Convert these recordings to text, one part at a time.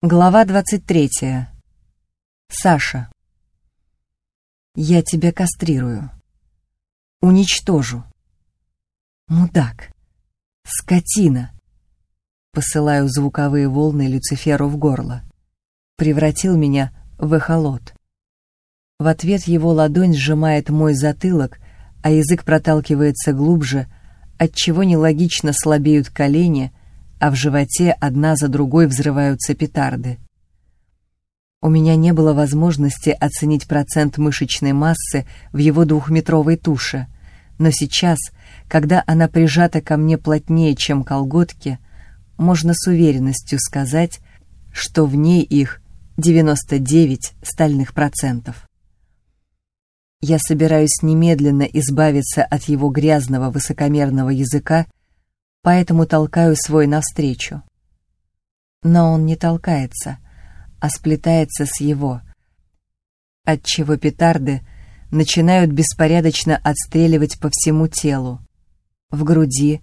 Глава 23. Саша. Я тебя кастрирую. Уничтожу. Мудак. Скотина. Посылаю звуковые волны Люциферу в горло. Превратил меня в эхолот. В ответ его ладонь сжимает мой затылок, а язык проталкивается глубже, отчего нелогично слабеют колени — а в животе одна за другой взрываются петарды. У меня не было возможности оценить процент мышечной массы в его двухметровой туше, но сейчас, когда она прижата ко мне плотнее, чем колготки, можно с уверенностью сказать, что в ней их 99 стальных процентов. Я собираюсь немедленно избавиться от его грязного высокомерного языка поэтому толкаю свой навстречу. Но он не толкается, а сплетается с его, отчего петарды начинают беспорядочно отстреливать по всему телу, в груди,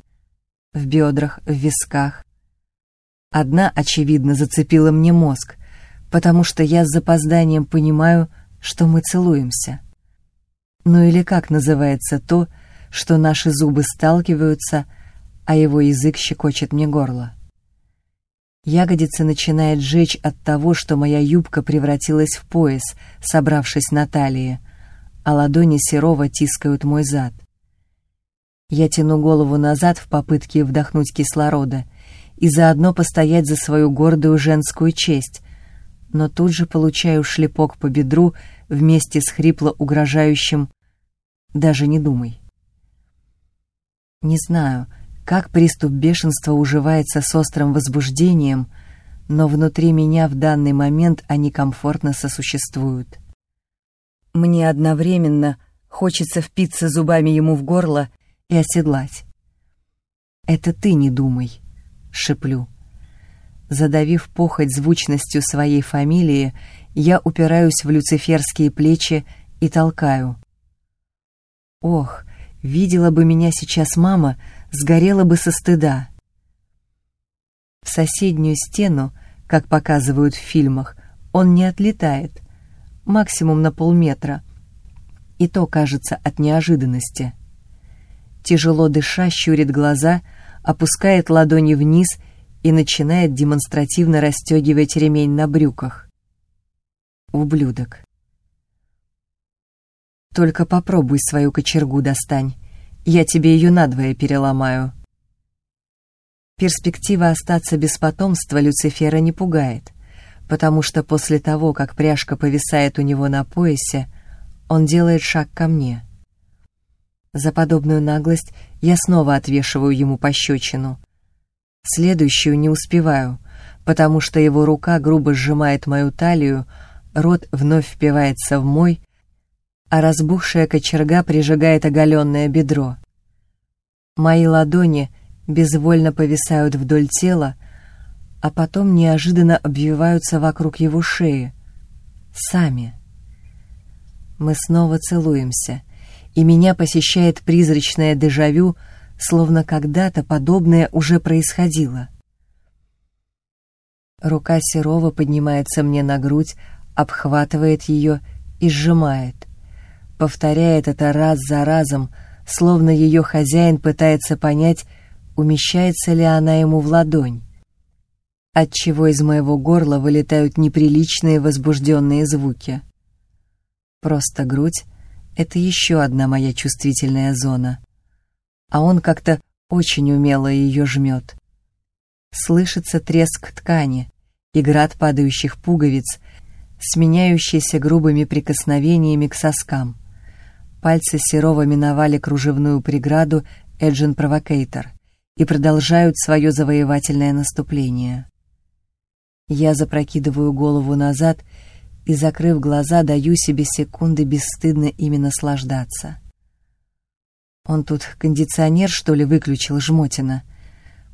в бедрах, в висках. Одна, очевидно, зацепила мне мозг, потому что я с запозданием понимаю, что мы целуемся. Ну или как называется то, что наши зубы сталкиваются, а его язык щекочет мне горло. Ягодица начинает жечь от того, что моя юбка превратилась в пояс, собравшись на талии, а ладони Серова тискают мой зад. Я тяну голову назад в попытке вдохнуть кислорода и заодно постоять за свою гордую женскую честь, но тут же получаю шлепок по бедру вместе с хрипло угрожающим «даже не думай». Не знаю, как приступ бешенства уживается с острым возбуждением, но внутри меня в данный момент они комфортно сосуществуют. Мне одновременно хочется впиться зубами ему в горло и оседлать. «Это ты не думай», — шеплю. Задавив похоть звучностью своей фамилии, я упираюсь в люциферские плечи и толкаю. Ох, видела бы меня сейчас мама, сгорела бы со стыда. В соседнюю стену, как показывают в фильмах, он не отлетает, максимум на полметра, и то, кажется, от неожиданности. Тяжело дыша, щурит глаза, опускает ладони вниз и начинает демонстративно расстегивать ремень на брюках. Ублюдок. Только попробуй свою кочергу достань. Я тебе ее надвое переломаю. Перспектива остаться без потомства Люцифера не пугает, потому что после того, как пряжка повисает у него на поясе, он делает шаг ко мне. За подобную наглость я снова отвешиваю ему пощечину. Следующую не успеваю, потому что его рука грубо сжимает мою талию, рот вновь впивается в мой, а разбухшая кочерга прижигает оголенное бедро. Мои ладони безвольно повисают вдоль тела, а потом неожиданно обвиваются вокруг его шеи. Сами. Мы снова целуемся, и меня посещает призрачное дежавю, словно когда-то подобное уже происходило. Рука Серова поднимается мне на грудь, обхватывает ее и сжимает — повторяет это раз за разом, словно ее хозяин пытается понять, умещается ли она ему в ладонь. Отчего из моего горла вылетают неприличные возбужденные звуки. Просто грудь — это еще одна моя чувствительная зона. А он как-то очень умело ее жмет. Слышится треск ткани и град падающих пуговиц, сменяющийся грубыми прикосновениями к соскам. Пальцы Серова миновали кружевную преграду Эджин Провокейтор и продолжают свое завоевательное наступление. Я запрокидываю голову назад и, закрыв глаза, даю себе секунды бесстыдно ими наслаждаться. Он тут кондиционер, что ли, выключил жмотина?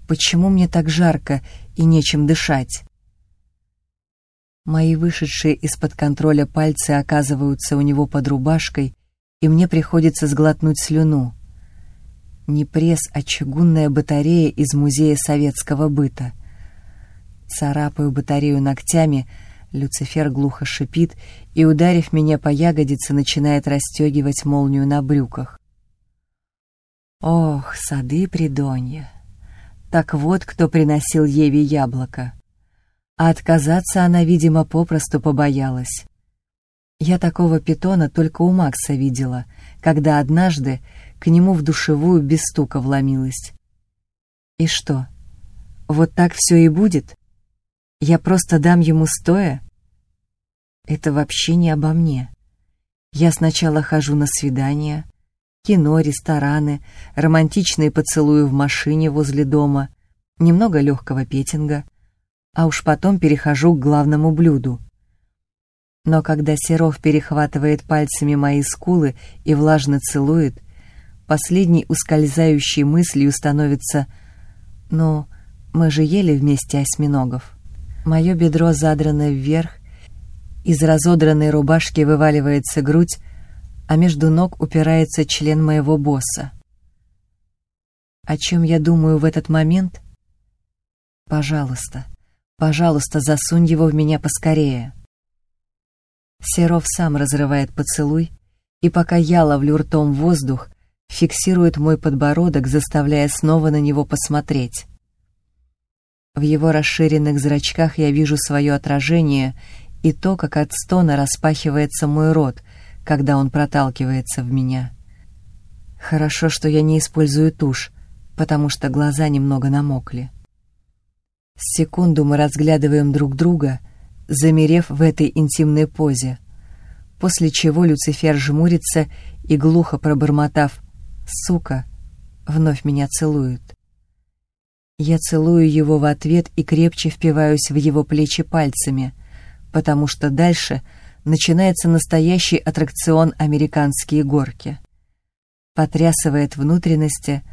Почему мне так жарко и нечем дышать? Мои вышедшие из-под контроля пальцы оказываются у него под рубашкой и мне приходится сглотнуть слюну. Не пресс, а чугунная батарея из музея советского быта. Царапаю батарею ногтями, Люцифер глухо шипит и, ударив меня по ягодице, начинает расстегивать молнию на брюках. Ох, сады Придонья! Так вот, кто приносил Еве яблоко. А отказаться она, видимо, попросту побоялась. Я такого питона только у Макса видела, когда однажды к нему в душевую без стука вломилась. И что, вот так все и будет? Я просто дам ему стоя? Это вообще не обо мне. Я сначала хожу на свидания, кино, рестораны, романтичные поцелуи в машине возле дома, немного легкого петинга, а уж потом перехожу к главному блюду. Но когда Серов перехватывает пальцами мои скулы и влажно целует, последней ускользающей мыслью становится «Ну, мы же ели вместе осьминогов». Мое бедро задрано вверх, из разодранной рубашки вываливается грудь, а между ног упирается член моего босса. О чем я думаю в этот момент? Пожалуйста, пожалуйста, засунь его в меня поскорее. Серов сам разрывает поцелуй, и пока я ловлю ртом воздух, фиксирует мой подбородок, заставляя снова на него посмотреть. В его расширенных зрачках я вижу свое отражение и то, как от стона распахивается мой рот, когда он проталкивается в меня. Хорошо, что я не использую тушь, потому что глаза немного намокли. С секунду мы разглядываем друг друга, замерев в этой интимной позе, после чего Люцифер жмурится и, глухо пробормотав «Сука!», вновь меня целует. Я целую его в ответ и крепче впиваюсь в его плечи пальцами, потому что дальше начинается настоящий аттракцион «Американские горки». Потрясывает внутренности,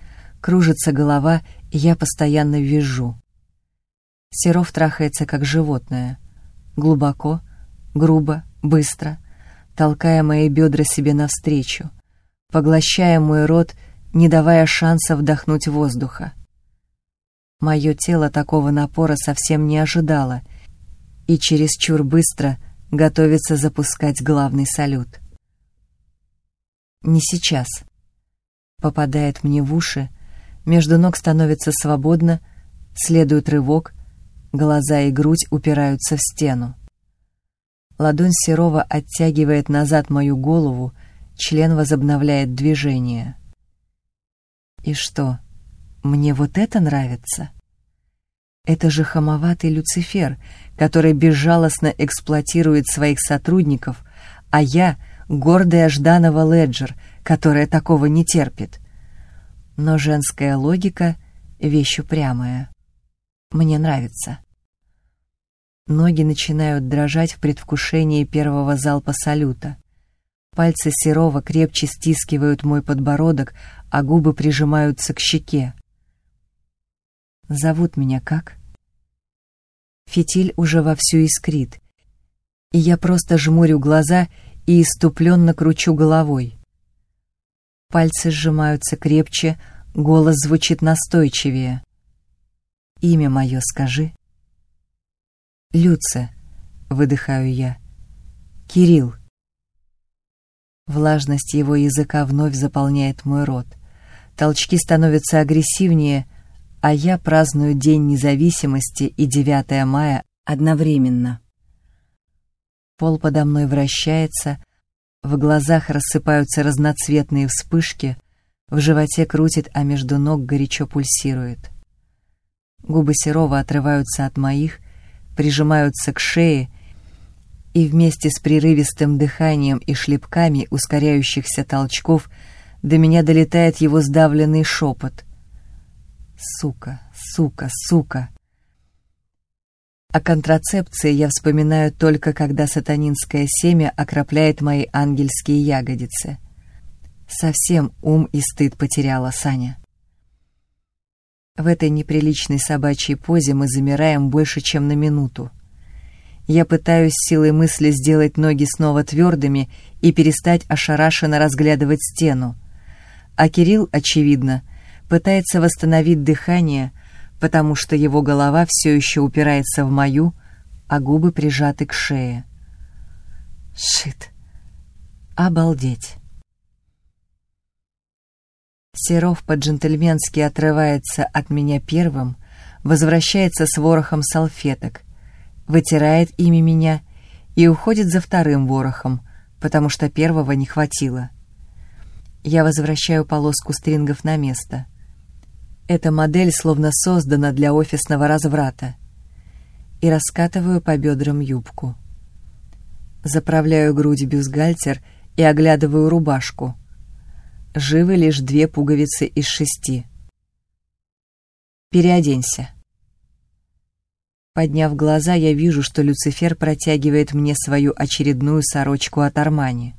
кружится голова, и я постоянно вижу. Серов трахается как животное. Глубоко, грубо, быстро, толкая мои бедра себе навстречу, поглощая мой рот, не давая шанса вдохнуть воздуха. Мое тело такого напора совсем не ожидало и чересчур быстро готовится запускать главный салют. Не сейчас. Попадает мне в уши, между ног становится свободно, следует рывок, глаза и грудь упираются в стену. Ладонь Серова оттягивает назад мою голову, член возобновляет движение. И что? Мне вот это нравится. Это же хамоватый Люцифер, который безжалостно эксплуатирует своих сотрудников, а я — гордая Жданова Леджер, которая такого не терпит. Но женская логика — вещь упрямая. Мне нравится. Ноги начинают дрожать в предвкушении первого залпа салюта. Пальцы Серова крепче стискивают мой подбородок, а губы прижимаются к щеке. Зовут меня как? Фитиль уже вовсю искрит. И я просто жмурю глаза и иступленно кручу головой. Пальцы сжимаются крепче, голос звучит настойчивее. «Имя мое скажи». «Люце», — выдыхаю я. «Кирилл». Влажность его языка вновь заполняет мой рот. Толчки становятся агрессивнее — а я праздную День независимости и 9 мая одновременно. Пол подо мной вращается, в глазах рассыпаются разноцветные вспышки, в животе крутит, а между ног горячо пульсирует. Губы Серова отрываются от моих, прижимаются к шее, и вместе с прерывистым дыханием и шлепками ускоряющихся толчков до меня долетает его сдавленный шепот. Сука, сука, сука. О контрацепции я вспоминаю только, когда сатанинское семя окропляет мои ангельские ягодицы. Совсем ум и стыд потеряла Саня. В этой неприличной собачьей позе мы замираем больше, чем на минуту. Я пытаюсь силой мысли сделать ноги снова твердыми и перестать ошарашенно разглядывать стену. А Кирилл, очевидно, пытается восстановить дыхание, потому что его голова все еще упирается в мою, а губы прижаты к шее. Шит. Обалдеть. Серов по-джентльменски отрывается от меня первым, возвращается с ворохом салфеток, вытирает ими меня и уходит за вторым ворохом, потому что первого не хватило. Я возвращаю полоску стрингов на место. Эта модель словно создана для офисного разврата. И раскатываю по бедрам юбку. Заправляю грудь бюстгальтер и оглядываю рубашку. Живы лишь две пуговицы из шести. Переоденься. Подняв глаза, я вижу, что Люцифер протягивает мне свою очередную сорочку от Армани.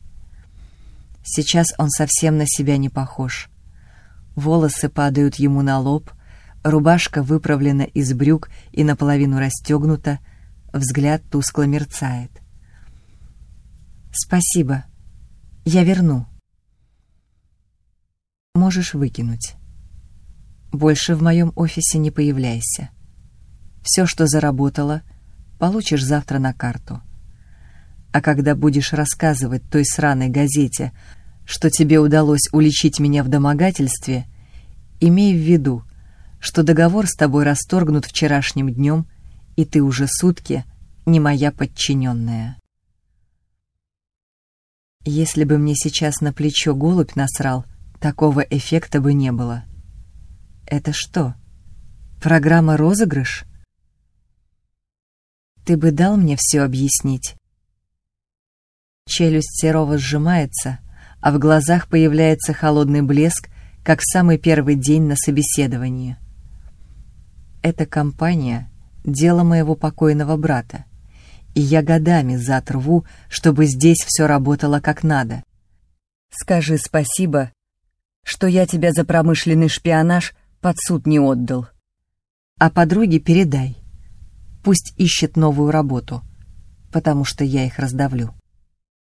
Сейчас он совсем на себя не похож. Волосы падают ему на лоб, рубашка выправлена из брюк и наполовину расстегнута, взгляд тускло мерцает. «Спасибо. Я верну». «Можешь выкинуть. Больше в моем офисе не появляйся». Все, что заработала, получишь завтра на карту. А когда будешь рассказывать той сраной газете, что тебе удалось уличить меня в домогательстве, имей в виду, что договор с тобой расторгнут вчерашним днем, и ты уже сутки не моя подчиненная. Если бы мне сейчас на плечо голубь насрал, такого эффекта бы не было. Это что, программа «Розыгрыш»? Ты бы дал мне все объяснить. Челюсть Серова сжимается, а в глазах появляется холодный блеск, как в самый первый день на собеседовании. Эта компания — дело моего покойного брата, и я годами затрву, чтобы здесь все работало как надо. Скажи спасибо, что я тебя за промышленный шпионаж под суд не отдал. А подруге передай. Пусть ищет новую работу, потому что я их раздавлю.